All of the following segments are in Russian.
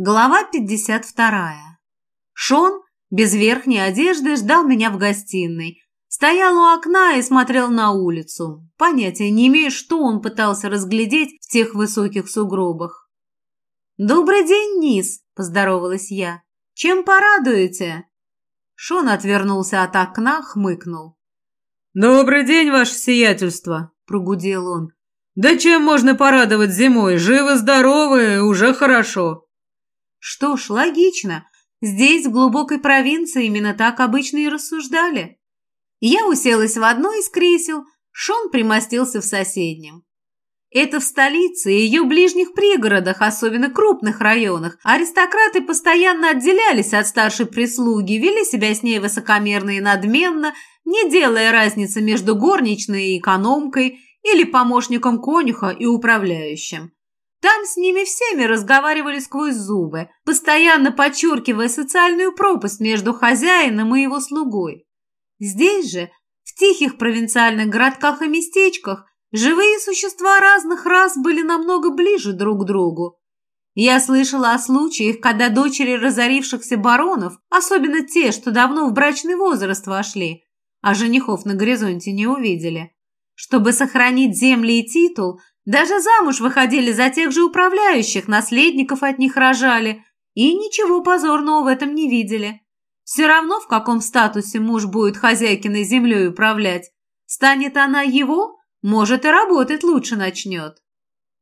Глава 52. Шон без верхней одежды ждал меня в гостиной. Стоял у окна и смотрел на улицу. Понятия не имею, что он пытался разглядеть в тех высоких сугробах. «Добрый день, Низ!» – поздоровалась я. «Чем порадуете?» Шон отвернулся от окна, хмыкнул. «Добрый день, ваше сиятельство!» – прогудел он. «Да чем можно порадовать зимой? Живы-здоровы, уже хорошо!» Что ж, логично. Здесь, в глубокой провинции, именно так обычно и рассуждали. Я уселась в одно из кресел, Шон примостился в соседнем. Это в столице и ее ближних пригородах, особенно крупных районах, аристократы постоянно отделялись от старшей прислуги, вели себя с ней высокомерно и надменно, не делая разницы между горничной и экономкой или помощником конюха и управляющим. Там с ними всеми разговаривали сквозь зубы, постоянно подчеркивая социальную пропасть между хозяином и его слугой. Здесь же, в тихих провинциальных городках и местечках, живые существа разных рас были намного ближе друг к другу. Я слышала о случаях, когда дочери разорившихся баронов, особенно те, что давно в брачный возраст вошли, а женихов на горизонте не увидели, чтобы сохранить земли и титул, даже замуж выходили за тех же управляющих, наследников от них рожали, и ничего позорного в этом не видели. Все равно, в каком статусе муж будет хозяйкиной землей управлять. Станет она его, может, и работать лучше начнет.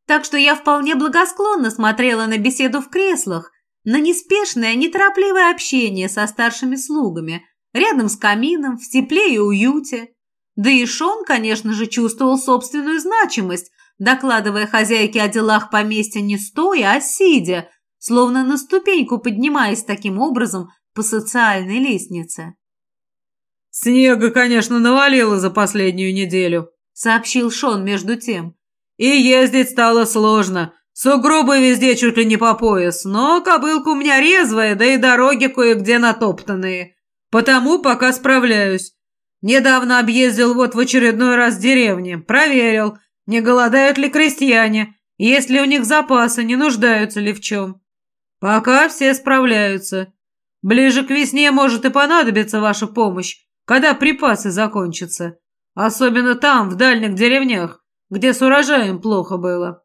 Так что я вполне благосклонно смотрела на беседу в креслах, на неспешное, неторопливое общение со старшими слугами, рядом с камином, в тепле и уюте. Да и Шон, конечно же, чувствовал собственную значимость, докладывая хозяйке о делах поместья не стоя, а сидя, словно на ступеньку поднимаясь таким образом по социальной лестнице. «Снега, конечно, навалило за последнюю неделю», — сообщил Шон между тем. «И ездить стало сложно. Сугробы везде чуть ли не по пояс, но кобылка у меня резвая, да и дороги кое-где натоптанные. Потому пока справляюсь. Недавно объездил вот в очередной раз деревни, проверил, не голодают ли крестьяне? Есть ли у них запасы, не нуждаются ли в чем? Пока все справляются. Ближе к весне может и понадобиться ваша помощь, когда припасы закончатся. Особенно там, в дальних деревнях, где с урожаем плохо было.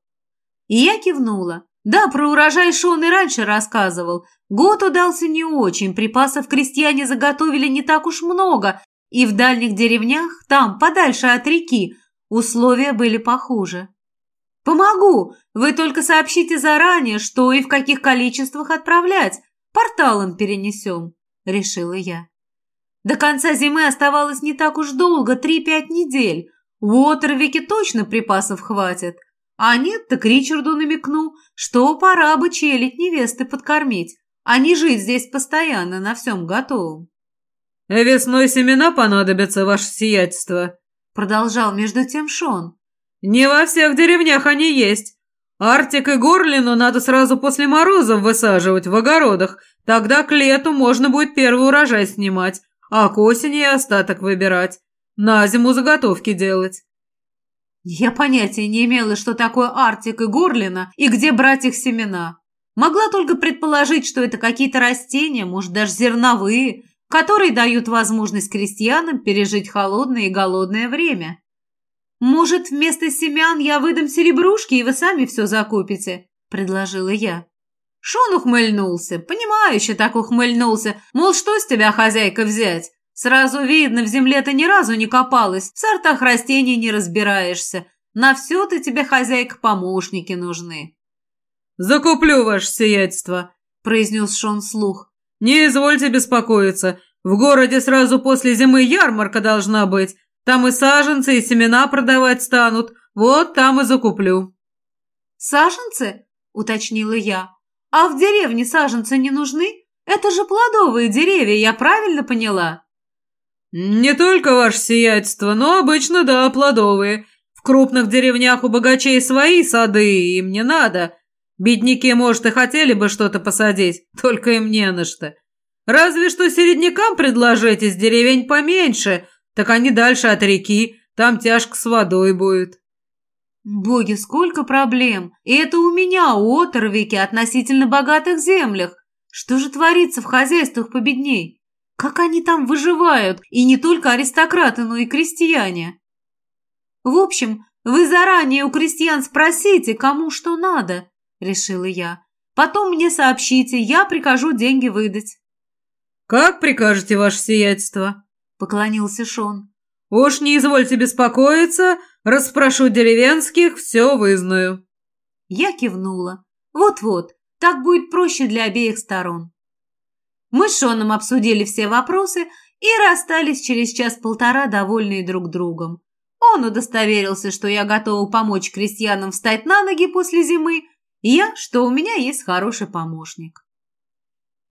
И я кивнула. Да, про урожай Шон и раньше рассказывал. Год удался не очень, припасов крестьяне заготовили не так уж много, и в дальних деревнях, там, подальше от реки, Условия были похуже. «Помогу! Вы только сообщите заранее, что и в каких количествах отправлять. Порталом перенесем», — решила я. До конца зимы оставалось не так уж долго, три-пять недель. В Уотервике точно припасов хватит. А нет, так Ричарду намекну, что пора бы челить невесты подкормить, а не жить здесь постоянно на всем готовом. «Весной семена понадобятся, ваше сиятельство», Продолжал между тем Шон. «Не во всех деревнях они есть. Артик и горлину надо сразу после морозов высаживать в огородах. Тогда к лету можно будет первый урожай снимать, а к осени и остаток выбирать. На зиму заготовки делать». Я понятия не имела, что такое Артик и горлина и где брать их семена. Могла только предположить, что это какие-то растения, может, даже зерновые, которые дают возможность крестьянам пережить холодное и голодное время. «Может, вместо семян я выдам серебрушки, и вы сами все закупите?» – предложила я. Шон ухмыльнулся, понимающе так ухмыльнулся, мол, что с тебя, хозяйка, взять? Сразу видно, в земле ты ни разу не копалась, в сортах растений не разбираешься. На все-то тебе, хозяйка, помощники нужны. «Закуплю ваше сиятельство», – произнес Шон слух. «Не извольте беспокоиться. В городе сразу после зимы ярмарка должна быть. Там и саженцы, и семена продавать станут. Вот там и закуплю». «Саженцы?» – уточнила я. «А в деревне саженцы не нужны? Это же плодовые деревья, я правильно поняла?» «Не только ваше сиятельство, но обычно, да, плодовые. В крупных деревнях у богачей свои сады, им не надо. Бедняки, может, и хотели бы что-то посадить, только им не на что. Разве что середнякам предложить из деревень поменьше, так они дальше от реки, там тяжко с водой будет. Боги, сколько проблем! И это у меня, у оторвики, относительно богатых землях. Что же творится в хозяйствах победней? Как они там выживают? И не только аристократы, но и крестьяне. В общем, вы заранее у крестьян спросите, кому что надо, решила я. Потом мне сообщите, я прикажу деньги выдать. «Как прикажете, ваше сиятельство?» — поклонился Шон. «Уж не извольте беспокоиться, расспрошу деревенских, все вызнаю». Я кивнула. «Вот-вот, так будет проще для обеих сторон». Мы с Шоном обсудили все вопросы и расстались через час-полтора, довольные друг другом. Он удостоверился, что я готова помочь крестьянам встать на ноги после зимы, я, что у меня есть хороший помощник.